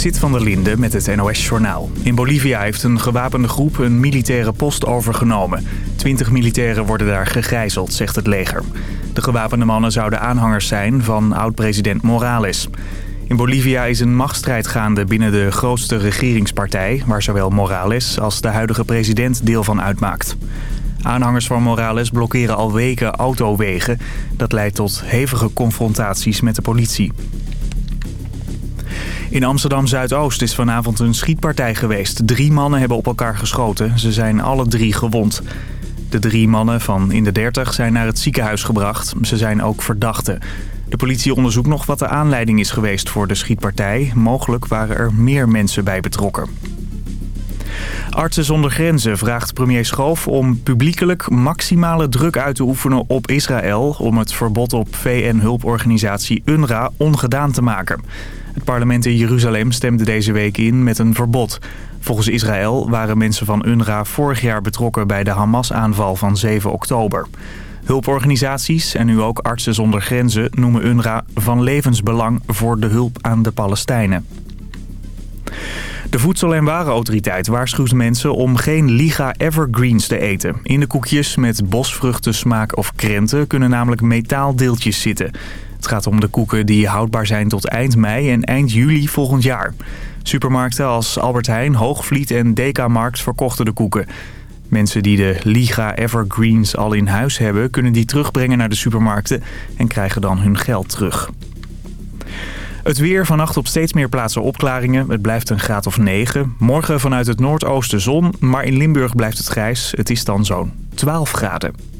Zit van der Linde met het NOS-journaal. In Bolivia heeft een gewapende groep een militaire post overgenomen. Twintig militairen worden daar gegijzeld, zegt het leger. De gewapende mannen zouden aanhangers zijn van oud-president Morales. In Bolivia is een machtsstrijd gaande binnen de grootste regeringspartij... waar zowel Morales als de huidige president deel van uitmaakt. Aanhangers van Morales blokkeren al weken autowegen. Dat leidt tot hevige confrontaties met de politie. In Amsterdam-Zuidoost is vanavond een schietpartij geweest. Drie mannen hebben op elkaar geschoten. Ze zijn alle drie gewond. De drie mannen van in de 30 zijn naar het ziekenhuis gebracht. Ze zijn ook verdachten. De politie onderzoekt nog wat de aanleiding is geweest voor de schietpartij. Mogelijk waren er meer mensen bij betrokken. Artsen zonder Grenzen vraagt premier Schoof om publiekelijk maximale druk uit te oefenen op Israël... om het verbod op VN-hulporganisatie UNRWA ongedaan te maken. Het parlement in Jeruzalem stemde deze week in met een verbod. Volgens Israël waren mensen van UNRWA vorig jaar betrokken bij de Hamas-aanval van 7 oktober. Hulporganisaties en nu ook Artsen zonder Grenzen noemen UNRWA van levensbelang voor de hulp aan de Palestijnen. De Voedsel- en Warenautoriteit waarschuwt mensen om geen Liga Evergreens te eten. In de koekjes met bosvruchten, smaak of krenten kunnen namelijk metaaldeeltjes zitten. Het gaat om de koeken die houdbaar zijn tot eind mei en eind juli volgend jaar. Supermarkten als Albert Heijn, Hoogvliet en Dekamarkt verkochten de koeken. Mensen die de Liga Evergreens al in huis hebben... kunnen die terugbrengen naar de supermarkten en krijgen dan hun geld terug. Het weer vannacht op steeds meer plaatsen opklaringen. Het blijft een graad of 9. Morgen vanuit het noordoosten zon, maar in Limburg blijft het grijs. Het is dan zo'n 12 graden.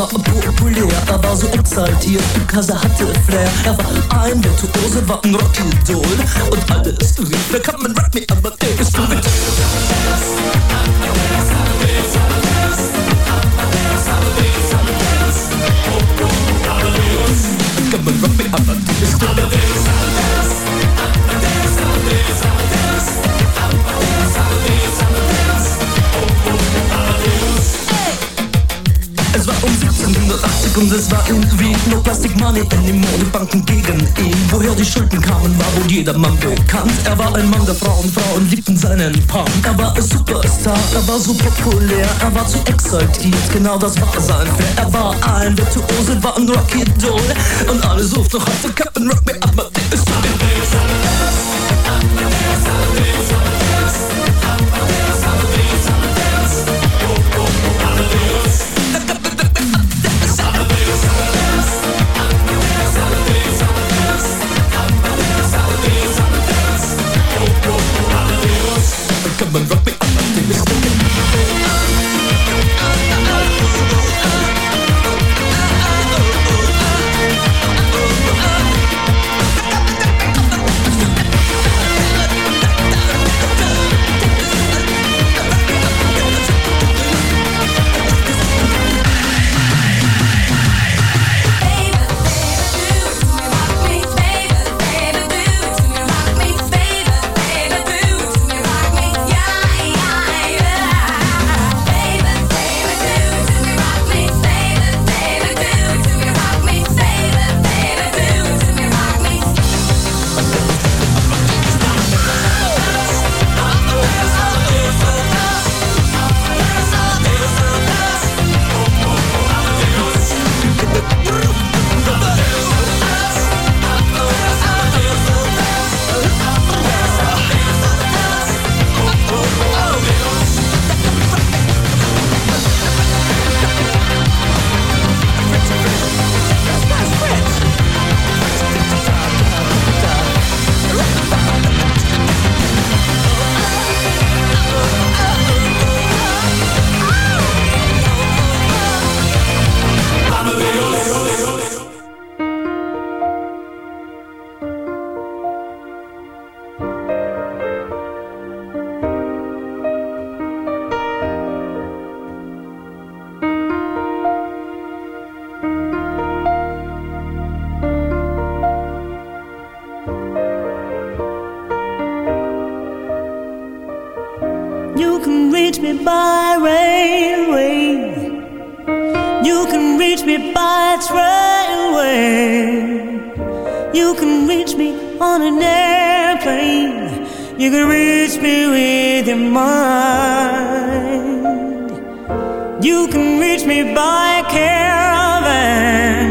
War populär, er war so exaltiert, er hatte Flair. Er war ein Virtuose, war ein Rockidol. Und alles rief, na kann man Rock me Amadeus. Du mit In den Modebanken gegen ihn. Woher die Schulden kamen, war wohl jedermann bekannt. Er war ein Mann der Frauen, Frauen liebten seinen Punk. Er war ein Superstar, er war so populär, er war zu exaltiert, genau das war sein Flair. Er war ein Virtuose, war ein Rocky Doll und alle suchten noch heute Captain Rock Me Amadeus. Me by trailway. You can reach me on an airplane. You can reach me with your mind. You can reach me by caravan.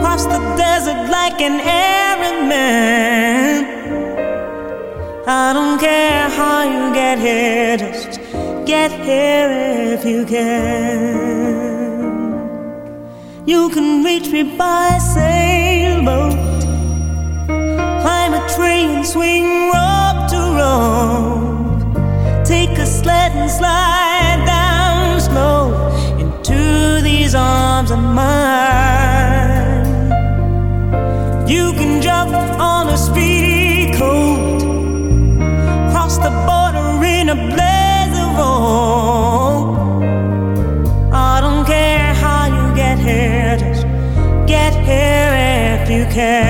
Cross the desert like an Arab man. I don't care how you get here, just get here if you can. You can reach me by sailboat, climb a and swing rope to rope, take a sled and slide down slow into these arms of mine. Can.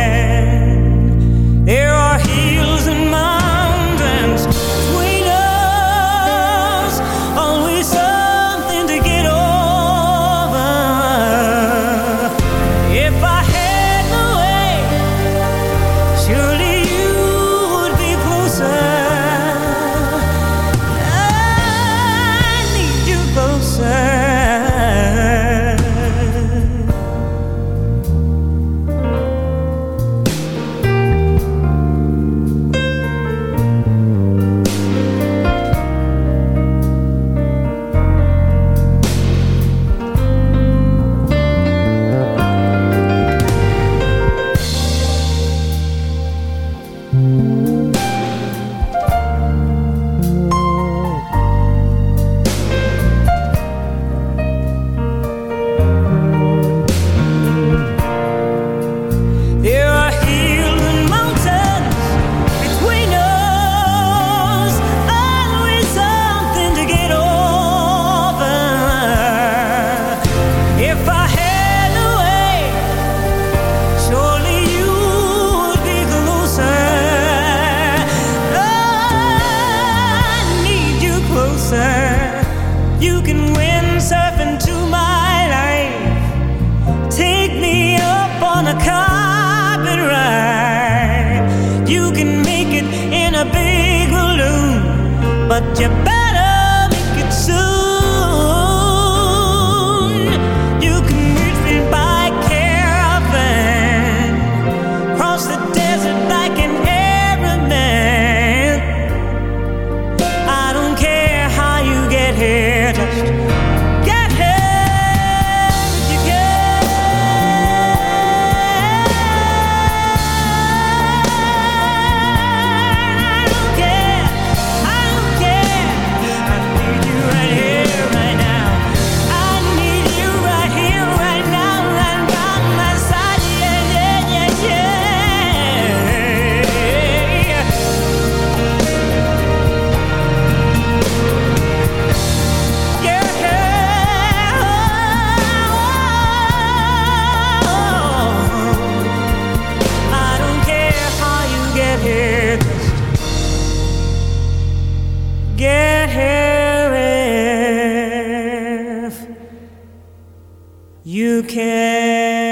You can.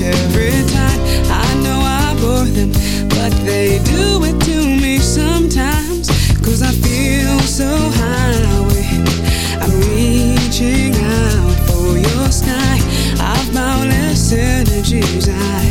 every time. I know I bore them, but they do it to me sometimes. Cause I feel so high I'm reaching out for your sky. I've boundless energies. I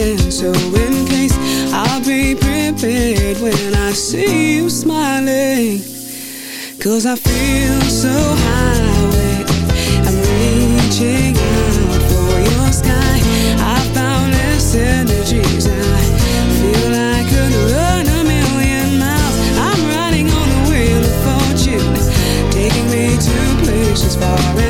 my so in case I'll be prepared when I see you smiling. Cause I feel so high, I'm reaching out for your sky. I found less energies. I feel I could run a million miles. I'm riding on the wheel of fortune, taking me to places far and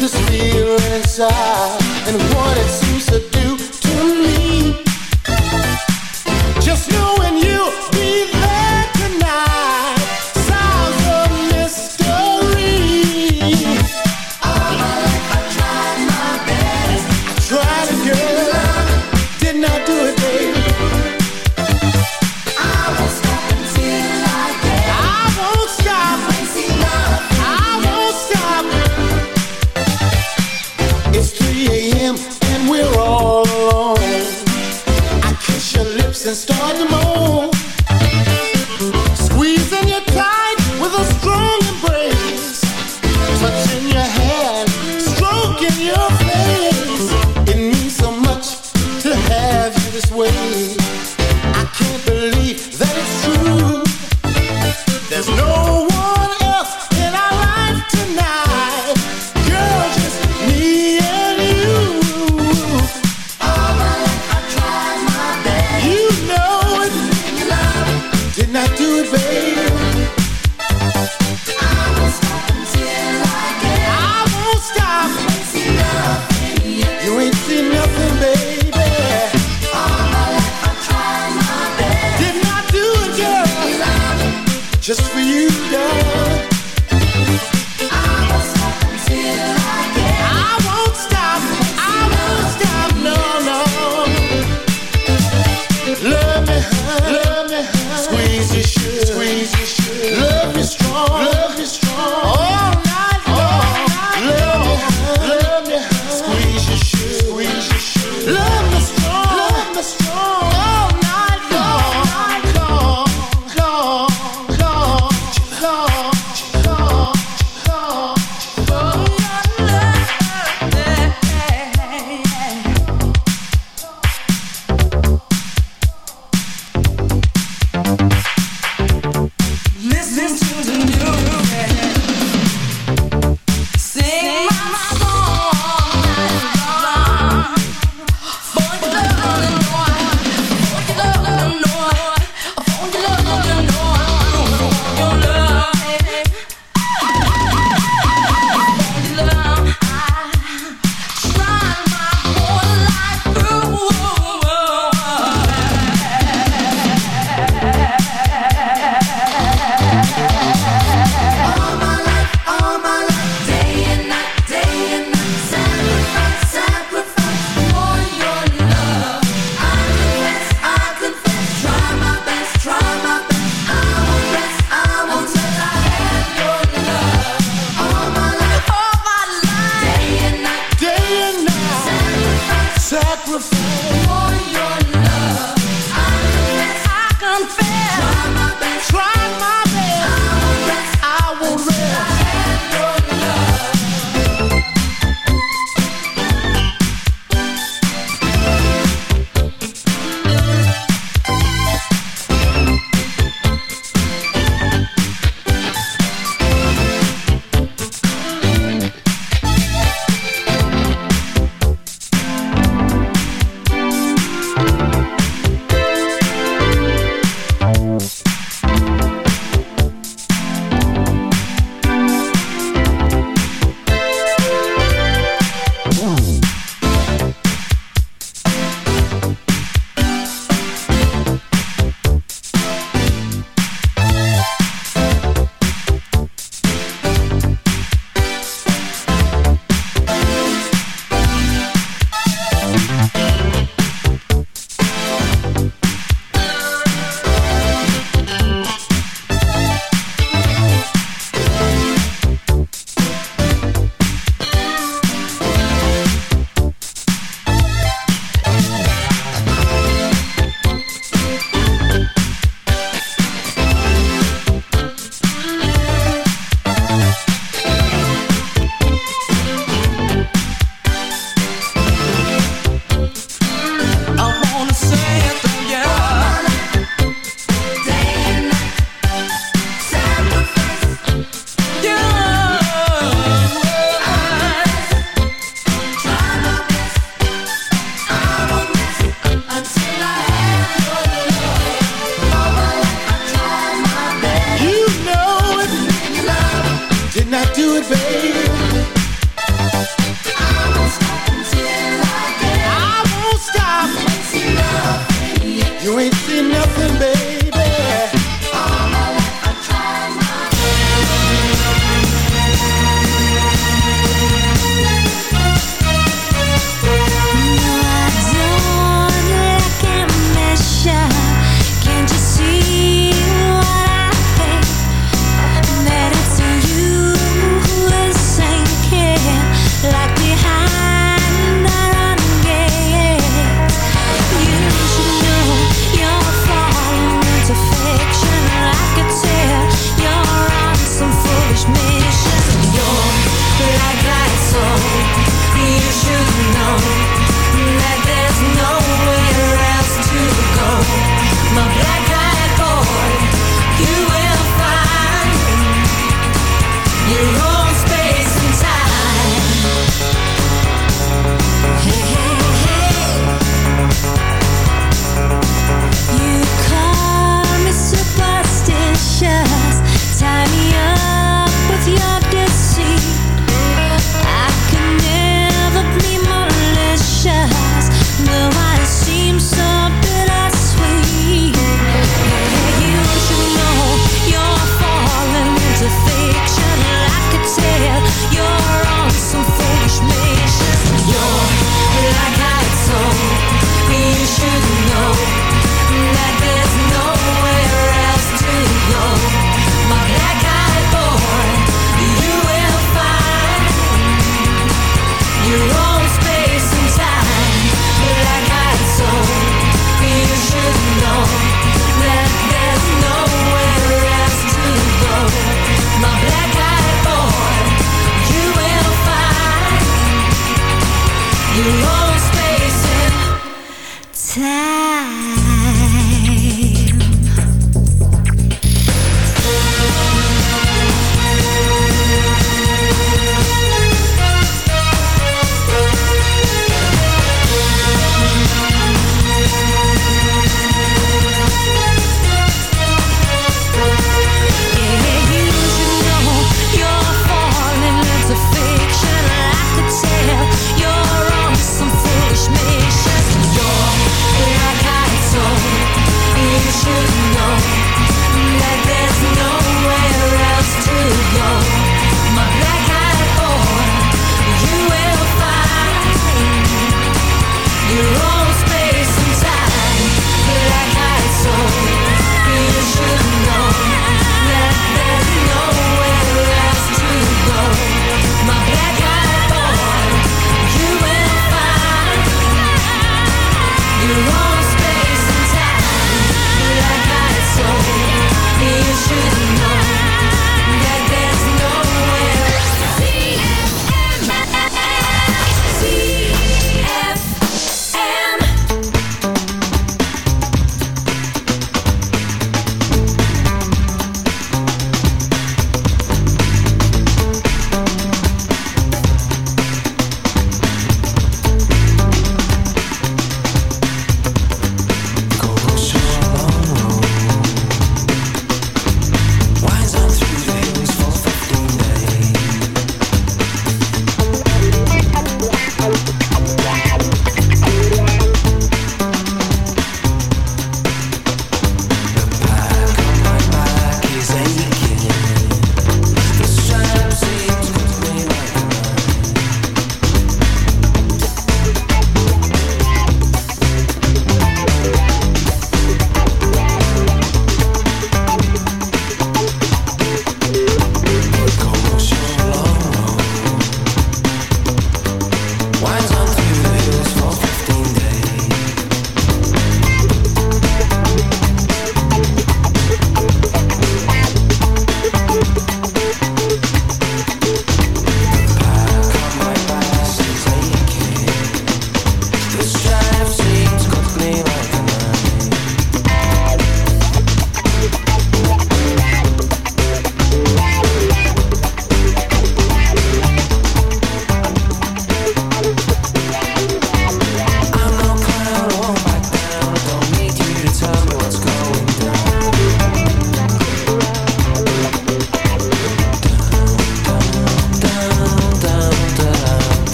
this feeling inside and what it seems to do.